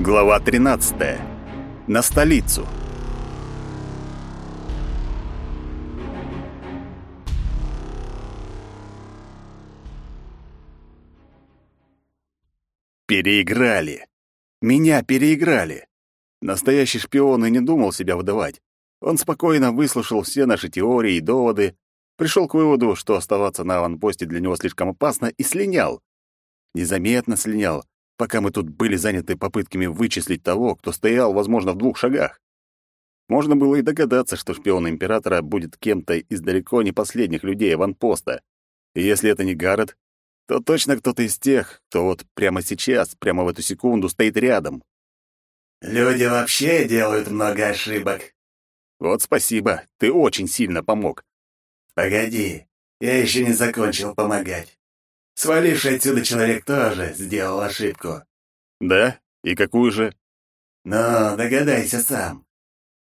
Глава 13. На столицу. Переиграли. Меня переиграли. Настоящий шпион и не думал себя выдавать. Он спокойно выслушал все наши теории и доводы, пришел к выводу, что оставаться на аванпосте для него слишком опасно, и слинял. Незаметно слинял, пока мы тут были заняты попытками вычислить того, кто стоял, возможно, в двух шагах. Можно было и догадаться, что шпион императора будет кем-то из далеко не последних людей аванпоста. И если это не Гаррет, то точно кто-то из тех, кто вот прямо сейчас, прямо в эту секунду стоит рядом. «Люди вообще делают много ошибок». «Вот спасибо, ты очень сильно помог». «Погоди, я еще не закончил помогать. Сваливший отсюда человек тоже сделал ошибку. Да? И какую же? Но догадайся сам.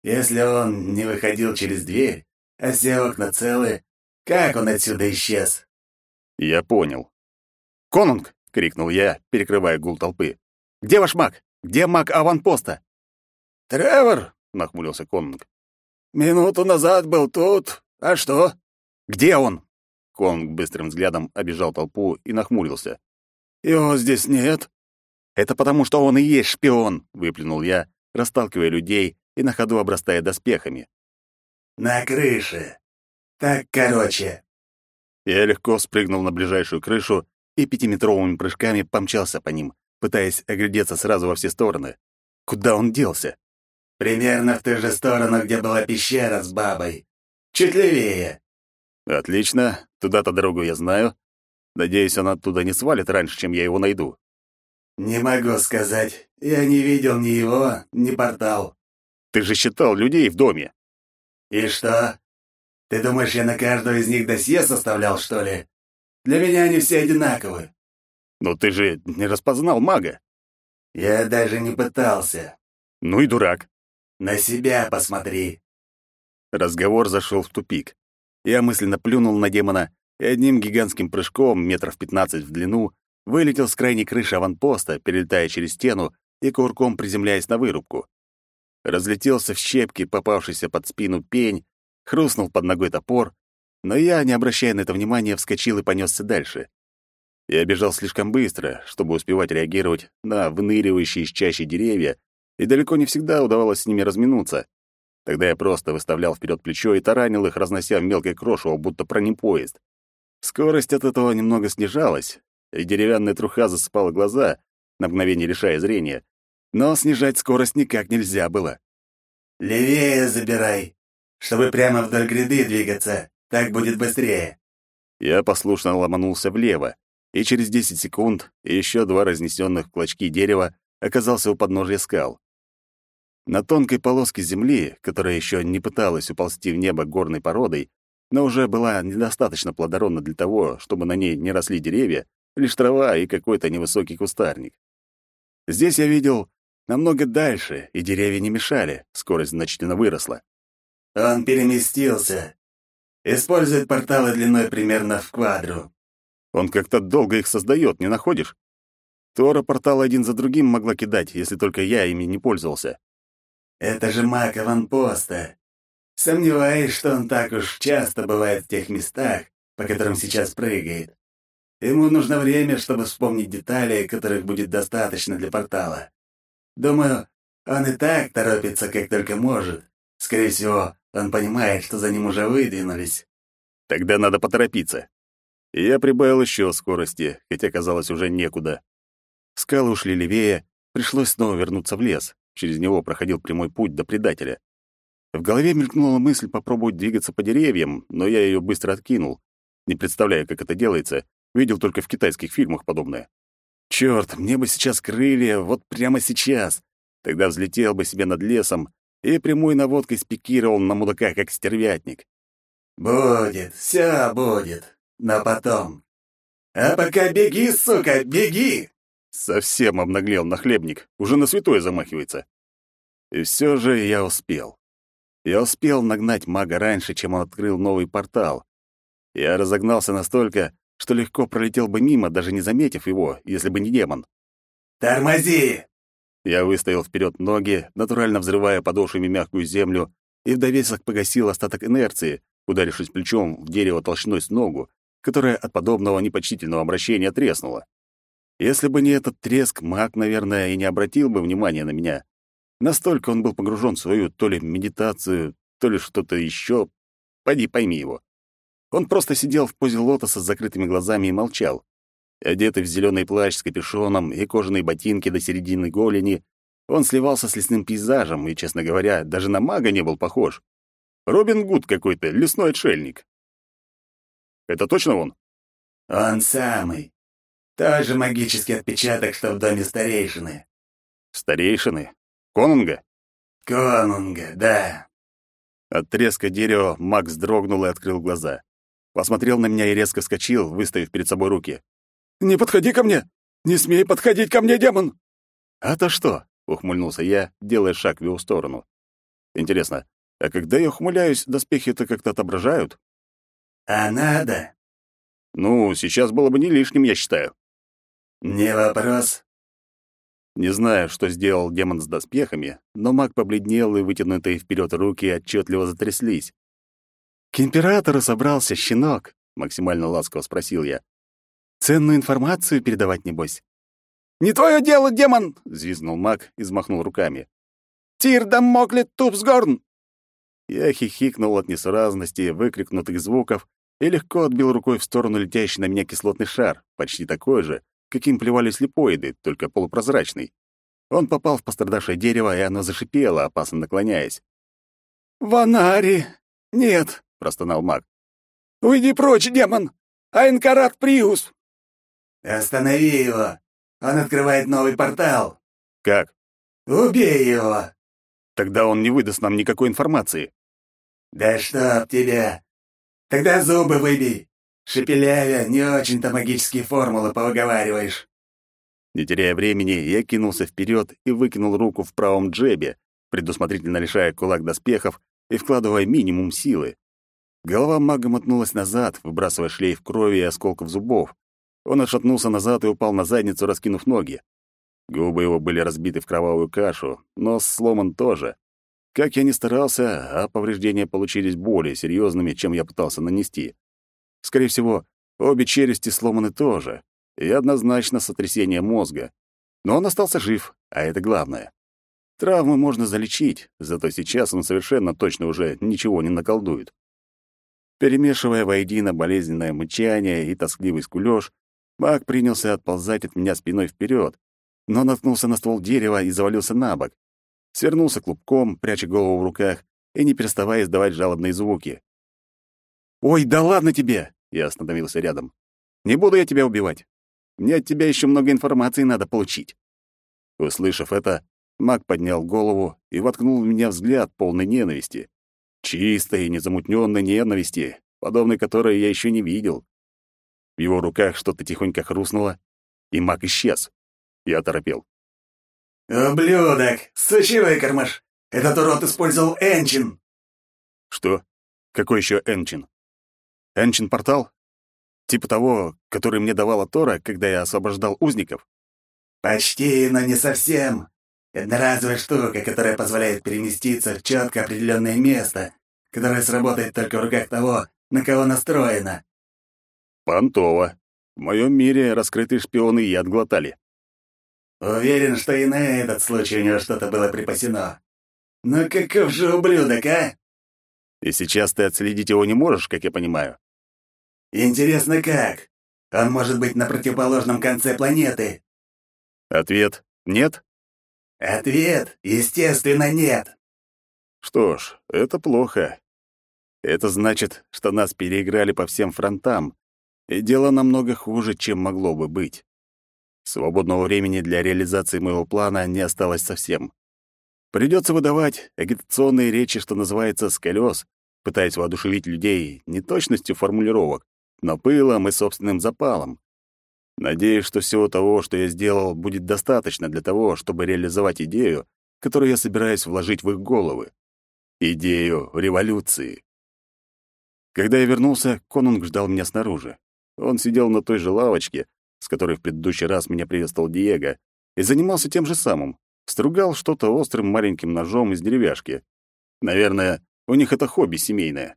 Если он не выходил через дверь, а все окна целы, как он отсюда исчез? Я понял. «Конунг!» — крикнул я, перекрывая гул толпы. «Где ваш маг? Где маг аванпоста?» «Тревор!» — нахмурился Конунг. «Минуту назад был тут. А что?» «Где он?» Конг быстрым взглядом обежал толпу и нахмурился. «Его здесь нет». «Это потому, что он и есть шпион», — выплюнул я, расталкивая людей и на ходу обрастая доспехами. «На крыше. Так короче». Я легко спрыгнул на ближайшую крышу и пятиметровыми прыжками помчался по ним, пытаясь оглядеться сразу во все стороны. Куда он делся? «Примерно в ту же сторону, где была пещера с бабой. Чуть левее». «Отлично. Туда-то дорогу я знаю. Надеюсь, он оттуда не свалит раньше, чем я его найду. Не могу сказать. Я не видел ни его, ни портал. Ты же считал людей в доме. И что? Ты думаешь, я на каждого из них досье составлял, что ли? Для меня они все одинаковы. Но ты же не распознал мага. Я даже не пытался. Ну и дурак. На себя посмотри. Разговор зашел в тупик. Я мысленно плюнул на демона и одним гигантским прыжком, метров пятнадцать в длину, вылетел с крайней крыши аванпоста, перелетая через стену и курком приземляясь на вырубку. Разлетелся в щепки, попавшийся под спину пень, хрустнул под ногой топор, но я, не обращая на это внимания, вскочил и понесся дальше. Я бежал слишком быстро, чтобы успевать реагировать на выныривающие из чащи деревья, и далеко не всегда удавалось с ними разминуться. Тогда я просто выставлял вперед плечо и таранил их, разнося в мелкое крошево, будто бронепоезд. Скорость от этого немного снижалась, и деревянная труха засыпала глаза, на мгновение лишая зрения. Но снижать скорость никак нельзя было. «Левее забирай, чтобы прямо вдоль гряды двигаться. Так будет быстрее». Я послушно ломанулся влево, и через 10 секунд еще два разнесенных клочки дерева оказался у подножия скал. На тонкой полоске земли, которая еще не пыталась уползти в небо горной породой, но уже была недостаточно плодородна для того, чтобы на ней не росли деревья, лишь трава и какой-то невысокий кустарник. Здесь я видел намного дальше, и деревья не мешали, скорость значительно выросла. «Он переместился. Использует порталы длиной примерно в квадру». «Он как-то долго их создает, не находишь?» Тора порталы один за другим могла кидать, если только я ими не пользовался. Это же маг аванпоста. Сомневаюсь, что он так уж часто бывает в тех местах, по которым сейчас прыгает. Ему нужно время, чтобы вспомнить детали, которых будет достаточно для портала. Думаю, он и так торопится, как только может. Скорее всего, он понимает, что за ним уже выдвинулись. Тогда надо поторопиться. Я прибавил еще скорости, хотя казалось уже некуда. Скалы ушли левее, пришлось снова вернуться в лес. Через него проходил прямой путь до предателя. В голове мелькнула мысль попробовать двигаться по деревьям, но я ее быстро откинул. Не представляя, как это делается, видел только в китайских фильмах подобное. Черт, мне бы сейчас крылья, вот прямо сейчас. Тогда взлетел бы себе над лесом и прямой наводкой спикировал на мудака, как стервятник. «Будет, все будет, но потом. А пока беги, сука, беги!» Совсем обнаглел нахлебник, уже на святое замахивается. И все же я успел. Я успел нагнать мага раньше, чем он открыл новый портал. Я разогнался настолько, что легко пролетел бы мимо, даже не заметив его, если бы не демон. «Тормози!» Я выставил вперед ноги, натурально взрывая подошвами мягкую землю, и в довесок погасил остаток инерции, ударившись плечом в дерево толщиной с ногу, которое от подобного непочтительного обращения треснуло. Если бы не этот треск, маг, наверное, и не обратил бы внимания на меня. Настолько он был погружен в свою то ли медитацию, то ли что-то еще. Пойди пойми его. Он просто сидел в позе лотоса с закрытыми глазами и молчал. Одетый в зеленый плащ с капюшоном и кожаные ботинки до середины голени, он сливался с лесным пейзажем и, честно говоря, даже на мага не был похож. Робин Гуд какой-то, лесной отшельник. Это точно он? Он самый. Тоже магический отпечаток, что в доме старейшины. Старейшины? Конунга? Конунга, да. От треска дерева Макс дрогнул и открыл глаза. Посмотрел на меня и резко вскочил, выставив перед собой руки. «Не подходи ко мне! Не смей подходить ко мне, демон!» «А то что?» — ухмыльнулся я, делая шаг в его сторону. «Интересно, а когда я ухмыляюсь, доспехи это как-то отображают?» «А надо?» «Ну, сейчас было бы не лишним, я считаю». «Не вопрос». Не знаю, что сделал демон с доспехами, но маг побледнел, и вытянутые вперед руки отчетливо затряслись. «К императору собрался щенок», — максимально ласково спросил я. «Ценную информацию передавать, небось?» «Не твое дело, демон!» — взвизгнул маг и взмахнул руками. «Тир дамоклет тупсгорн!» Я хихикнул от несуразности, выкрикнутых звуков и легко отбил рукой в сторону летящий на меня кислотный шар, почти такой же, каким плевались липоиды, только полупрозрачный. Он попал в пострадавшее дерево, и оно зашипело, опасно наклоняясь. «Ванари! Нет!» — простонал маг. «Уйди прочь, демон! Айнкарат Приус!» «Останови его! Он открывает новый портал!» «Как?» «Убей его!» «Тогда он не выдаст нам никакой информации». «Да чтоб тебя! Тогда зубы выбей! Шепелявя, не очень-то магические формулы повыговариваешь!» Не теряя времени, я кинулся вперед и выкинул руку в правом джебе, предусмотрительно лишая кулак доспехов и вкладывая минимум силы. Голова мага мотнулась назад, выбрасывая шлейф крови и осколков зубов. Он отшатнулся назад и упал на задницу, раскинув ноги. Губы его были разбиты в кровавую кашу, нос сломан тоже. Как я ни старался, а повреждения получились более серьезными, чем я пытался нанести. Скорее всего, обе челюсти сломаны тоже, и однозначно сотрясение мозга. Но он остался жив, а это главное. Травмы можно залечить, зато сейчас он совершенно точно уже ничего не наколдует. Перемешивая воедино болезненное мычание и тоскливый скулёж, маг принялся отползать от меня спиной вперед, но наткнулся на ствол дерева и завалился на бок. Свернулся клубком, пряча голову в руках и не переставая издавать жалобные звуки. «Ой, да ладно тебе!» — я остановился рядом. «Не буду я тебя убивать. Мне от тебя еще много информации надо получить». Услышав это, маг поднял голову и воткнул в меня взгляд полный ненависти. Чистой незамутненной ненависти, подобной которой я еще не видел. В его руках что-то тихонько хрустнуло, и маг исчез. Я торопел. «Ублюдок! Сучий выкормыш! Этот урод использовал Энчин!» «Что? Какой еще Энчин?» «Энчин-портал? Типа того, который мне давала Тора, когда я освобождал узников?» «Почти, но не совсем. Одноразовая штука, которая позволяет переместиться в четко определенное место, которое сработает только в руках того, на кого настроено». «Понтово. В моем мире раскрытые шпионы яд глотали». Уверен, что и на этот случай у него что-то было припасено. Но каков же ублюдок, а? И сейчас ты отследить его не можешь, как я понимаю. Интересно, как? Он может быть на противоположном конце планеты. Ответ — нет? Ответ, естественно, нет. Что ж, это плохо. Это значит, что нас переиграли по всем фронтам, и дело намного хуже, чем могло бы быть. Свободного времени для реализации моего плана не осталось совсем. Придется выдавать агитационные речи, что называется, с колес, пытаясь воодушевить людей не точностью формулировок, но пылом и собственным запалом. Надеюсь, что всего того, что я сделал, будет достаточно для того, чтобы реализовать идею, которую я собираюсь вложить в их головы. Идею революции. Когда я вернулся, Конунг ждал меня снаружи. Он сидел на той же лавочке, с которой в предыдущий раз меня приветствовал Диего, и занимался тем же самым. Стругал что-то острым маленьким ножом из деревяшки. Наверное, у них это хобби семейное.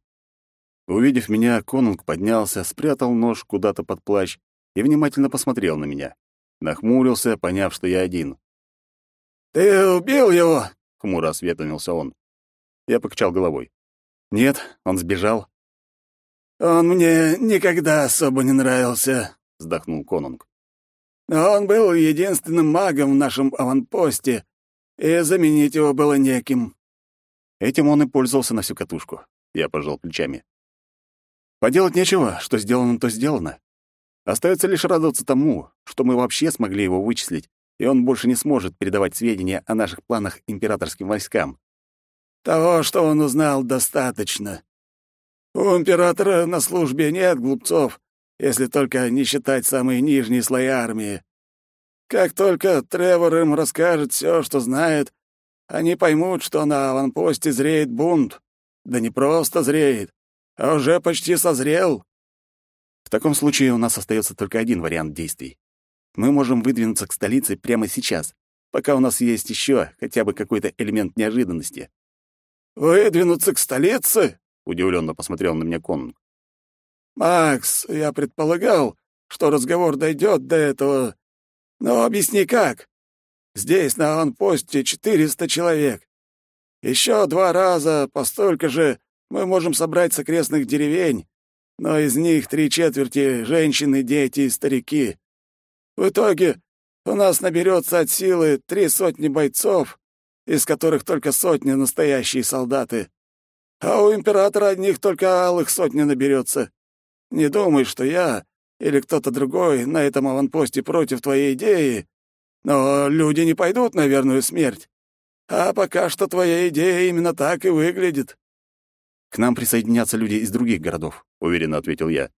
Увидев меня, конунг поднялся, спрятал нож куда-то под плащ и внимательно посмотрел на меня. Нахмурился, поняв, что я один. «Ты убил его?» — хмуро осведомился он. Я покачал головой. «Нет, он сбежал». «Он мне никогда особо не нравился», — вздохнул конунг. «Но он был единственным магом в нашем аванпосте, и заменить его было неким». Этим он и пользовался на всю катушку. Я пожал плечами. Поделать нечего, что сделано, то сделано. Остается лишь радоваться тому, что мы вообще смогли его вычислить, и он больше не сможет передавать сведения о наших планах императорским войскам. Того, что он узнал, достаточно. У императора на службе нет глупцов, если только не считать самые нижние слои армии. Как только Тревор им расскажет все, что знает, они поймут, что на аванпосте зреет бунт. Да не просто зреет, а уже почти созрел. В таком случае у нас остается только один вариант действий. Мы можем выдвинуться к столице прямо сейчас, пока у нас есть еще хотя бы какой-то элемент неожиданности. «Выдвинуться к столице?» — удивленно посмотрел на меня Конунг. «Макс, я предполагал, что разговор дойдет до этого. Но объясни как. Здесь на аванпосте 400 человек. Еще два раза по столько же мы можем собрать с окрестных деревень, но из них три четверти — женщины, дети и старики. В итоге у нас наберется от силы три сотни бойцов, из которых только сотни настоящие солдаты. А у императора одних только алых сотни наберется. Не думай, что я или кто-то другой на этом аванпосте против твоей идеи, но люди не пойдут на верную смерть. А пока что твоя идея именно так и выглядит. К нам присоединятся люди из других городов, уверенно ответил я.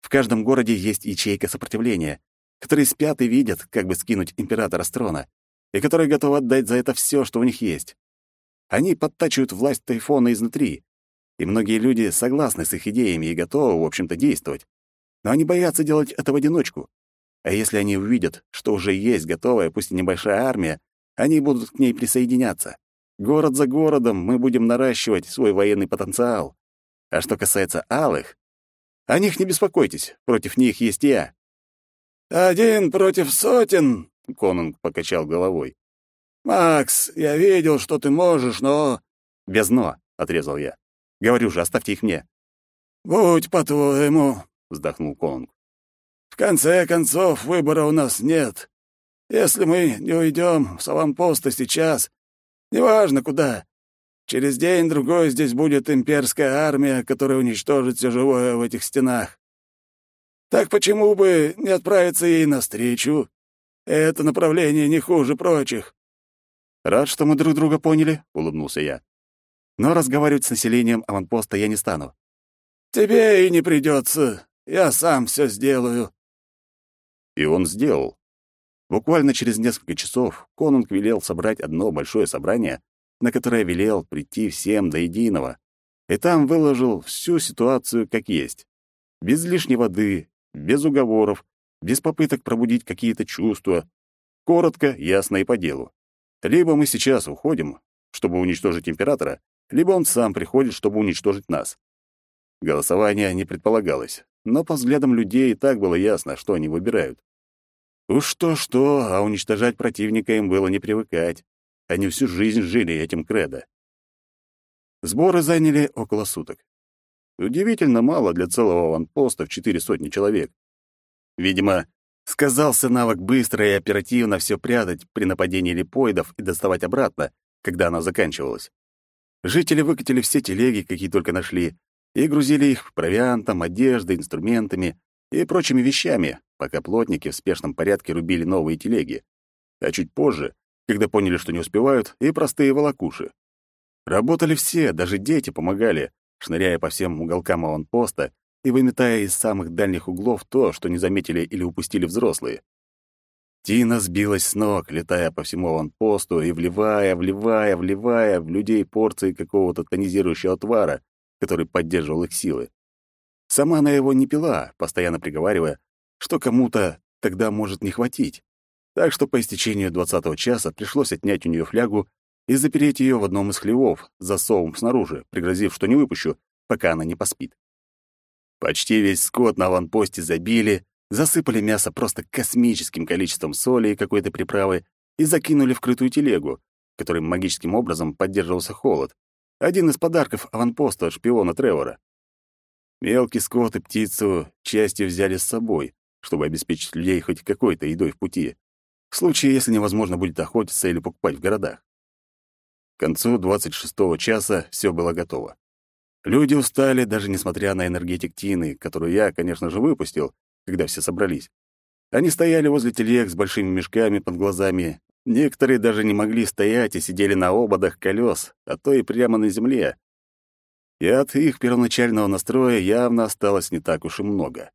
В каждом городе есть ячейка сопротивления, которые спят и видят, как бы скинуть императора с трона, и которые готовы отдать за это все, что у них есть. Они подтачивают власть Тайфона изнутри, и многие люди согласны с их идеями и готовы, в общем-то, действовать. Но они боятся делать это в одиночку. А если они увидят, что уже есть готовая, пусть и небольшая армия, они будут к ней присоединяться. Город за городом мы будем наращивать свой военный потенциал. А что касается алых, о них не беспокойтесь, против них есть я». «Один против сотен?» — Конунг покачал головой. «Макс, я видел, что ты можешь, но...» «Без «но», — отрезал я. «Говорю же, оставьте их мне». «Будь по-твоему», — вздохнул Конунг. «В конце концов, выбора у нас нет. Если мы не уйдем с аванпоста сейчас, Неважно куда. Через день-другой здесь будет имперская армия, которая уничтожит все живое в этих стенах. Так почему бы не отправиться ей навстречу? Это направление не хуже прочих. Рад, что мы друг друга поняли, улыбнулся я. Но разговаривать с населением аванпоста я не стану. Тебе и не придется. Я сам все сделаю. И он сделал. Буквально через несколько часов Конунг велел собрать одно большое собрание, на которое велел прийти всем до единого, и там выложил всю ситуацию как есть. Без лишней воды, без уговоров, без попыток пробудить какие-то чувства. Коротко, ясно и по делу. Либо мы сейчас уходим, чтобы уничтожить императора, либо он сам приходит, чтобы уничтожить нас. Голосование не предполагалось, но по взглядам людей и так было ясно, что они выбирают. Уж что-что, а уничтожать противника им было не привыкать. Они всю жизнь жили этим кредо. Сборы заняли около суток. Удивительно мало для целого ванпоста в четыре сотни человек. Видимо, сказался навык быстро и оперативно все прятать при нападении липоидов и доставать обратно, когда оно заканчивалось. Жители выкатили все телеги, какие только нашли, и грузили их провиантом, одеждой, инструментами и прочими вещами, пока плотники в спешном порядке рубили новые телеги. А чуть позже, когда поняли, что не успевают, и простые волокуши. Работали все, даже дети помогали, шныряя по всем уголкам аванпоста и выметая из самых дальних углов то, что не заметили или упустили взрослые. Тина сбилась с ног, летая по всему аванпосту и вливая, вливая, вливая в людей порции какого-то тонизирующего отвара, который поддерживал их силы. Сама она его не пила, постоянно приговаривая, что кому-то тогда может не хватить. Так что по истечению двадцатого часа пришлось отнять у нее флягу и запереть ее в одном из хлевов, засовом снаружи, пригрозив, что не выпущу, пока она не поспит. Почти весь скот на аванпосте забили, засыпали мясо просто космическим количеством соли и какой-то приправы и закинули в крытую телегу, которой магическим образом поддерживался холод. Один из подарков аванпоста от шпиона Тревора. Мелкий скот и птицу частью взяли с собой, чтобы обеспечить людей хоть какой-то едой в пути, в случае, если невозможно будет охотиться или покупать в городах. К концу 26-го часа все было готово. Люди устали, даже несмотря на энергетик Тины, которую я, конечно же, выпустил, когда все собрались. Они стояли возле телег с большими мешками под глазами. Некоторые даже не могли стоять и сидели на ободах колес, а то и прямо на земле. И от их первоначального настроя явно осталось не так уж и много.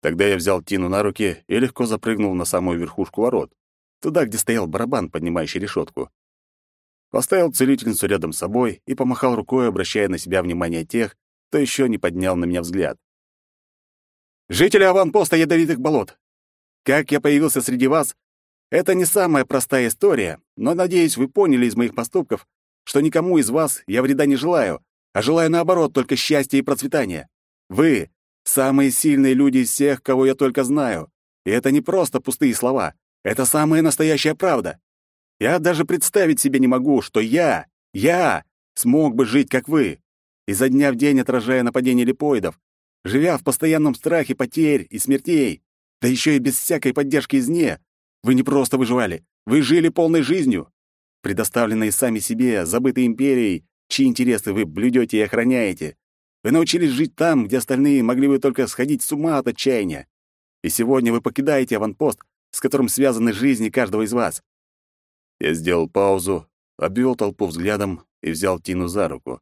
Тогда я взял Тину на руки и легко запрыгнул на самую верхушку ворот, туда, где стоял барабан, поднимающий решетку. Поставил целительницу рядом с собой и помахал рукой, обращая на себя внимание тех, кто еще не поднял на меня взгляд. «Жители аванпоста Ядовитых болот! Как я появился среди вас, это не самая простая история, но, надеюсь, вы поняли из моих поступков, что никому из вас я вреда не желаю, а желаю, наоборот, только счастья и процветания. Вы — самые сильные люди из всех, кого я только знаю. И это не просто пустые слова, это самая настоящая правда. Я даже представить себе не могу, что я, я смог бы жить, как вы, изо дня в день отражая нападения липоидов, живя в постоянном страхе потерь и смертей, да еще и без всякой поддержки извне. Вы не просто выживали, вы жили полной жизнью, предоставленной сами себе, забытой империей, чьи интересы вы блюдете и охраняете. Вы научились жить там, где остальные могли бы только сходить с ума от отчаяния. И сегодня вы покидаете аванпост, с которым связаны жизни каждого из вас. Я сделал паузу, обвел толпу взглядом и взял Тину за руку.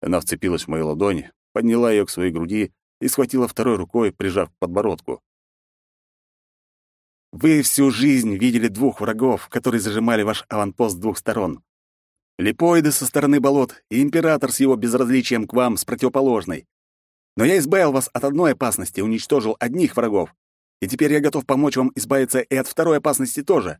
Она вцепилась в мою ладонь, подняла ее к своей груди и схватила второй рукой, прижав к подбородку. «Вы всю жизнь видели двух врагов, которые зажимали ваш аванпост с двух сторон. Липоиды со стороны болот и император с его безразличием к вам с противоположной. Но я избавил вас от одной опасности, уничтожил одних врагов, и теперь я готов помочь вам избавиться и от второй опасности тоже.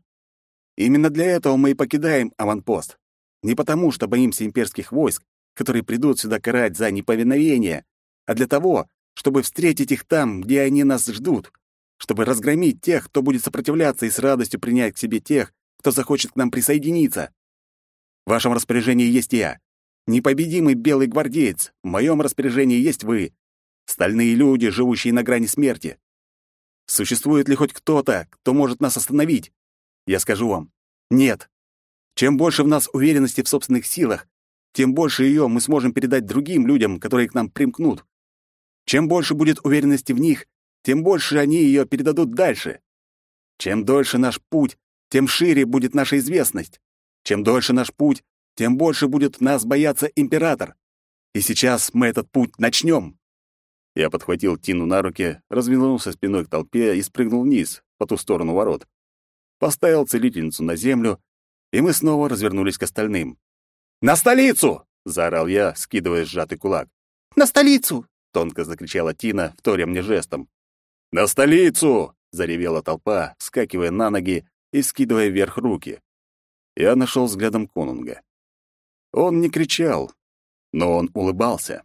Именно для этого мы и покидаем аванпост. Не потому, что боимся имперских войск, которые придут сюда карать за неповиновение, а для того, чтобы встретить их там, где они нас ждут, чтобы разгромить тех, кто будет сопротивляться и с радостью принять к себе тех, кто захочет к нам присоединиться. В вашем распоряжении есть я. Непобедимый белый гвардеец. В моем распоряжении есть вы. Стальные люди, живущие на грани смерти. Существует ли хоть кто-то, кто может нас остановить? Я скажу вам, нет. Чем больше в нас уверенности в собственных силах, тем больше ее мы сможем передать другим людям, которые к нам примкнут. Чем больше будет уверенности в них, тем больше они ее передадут дальше. Чем дольше наш путь, тем шире будет наша известность. Чем дольше наш путь, тем больше будет нас бояться император. И сейчас мы этот путь начнем. Я подхватил Тину на руки, развернулся спиной к толпе и спрыгнул вниз, по ту сторону ворот поставил целительницу на землю, и мы снова развернулись к остальным. «На столицу!» — заорал я, скидывая сжатый кулак. «На столицу!» — тонко закричала Тина, вторя мне жестом. «На столицу!» — заревела толпа, вскакивая на ноги и скидывая вверх руки. Я нашел взглядом конунга. Он не кричал, но он улыбался.